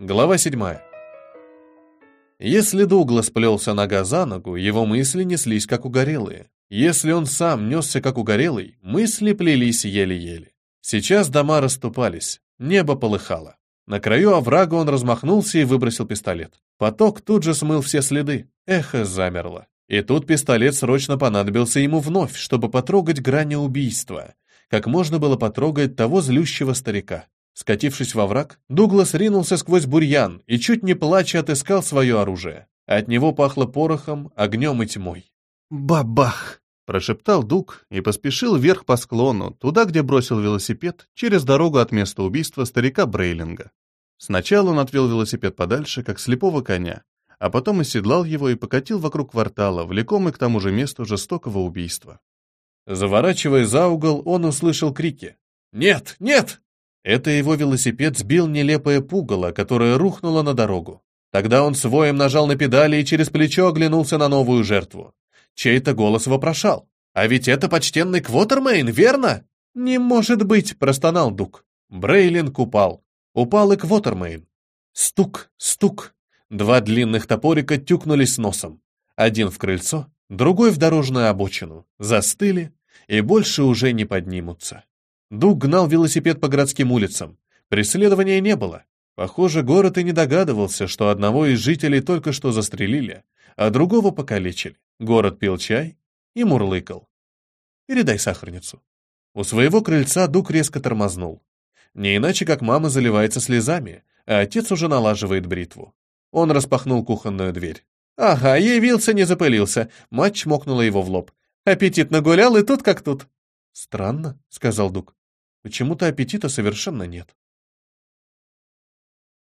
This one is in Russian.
Глава 7. Если Дуглас плелся нога за ногу, его мысли неслись как угорелые. Если он сам несся как угорелый, мысли плелись еле-еле. Сейчас дома расступались, небо полыхало. На краю оврага он размахнулся и выбросил пистолет. Поток тут же смыл все следы, эхо замерло. И тут пистолет срочно понадобился ему вновь, чтобы потрогать грани убийства, как можно было потрогать того злющего старика. Скатившись во враг, Дуглас ринулся сквозь бурьян и чуть не плача отыскал свое оружие. От него пахло порохом, огнем и тьмой. «Бабах!» — прошептал Дуг и поспешил вверх по склону, туда, где бросил велосипед, через дорогу от места убийства старика Брейлинга. Сначала он отвел велосипед подальше, как слепого коня, а потом оседлал его и покатил вокруг квартала, влекомый к тому же месту жестокого убийства. Заворачивая за угол, он услышал крики. «Нет! Нет!» Это его велосипед сбил нелепое пугало, которое рухнуло на дорогу. Тогда он своим нажал на педали и через плечо оглянулся на новую жертву. Чей-то голос вопрошал. «А ведь это почтенный Квотермейн, верно?» «Не может быть!» — простонал Дук. Брейлинг упал. Упал и Квотермейн. Стук, стук. Два длинных топорика тюкнулись носом. Один в крыльцо, другой в дорожную обочину. Застыли и больше уже не поднимутся. Дуг гнал велосипед по городским улицам. Преследования не было. Похоже, город и не догадывался, что одного из жителей только что застрелили, а другого покалечили. Город пил чай и мурлыкал. «Передай сахарницу». У своего крыльца Дуг резко тормознул. Не иначе, как мама заливается слезами, а отец уже налаживает бритву. Он распахнул кухонную дверь. «Ага, явился, не запылился». Мать чмокнула его в лоб. «Аппетит нагулял, и тут как тут». «Странно», — сказал Дуг. Почему-то аппетита совершенно нет.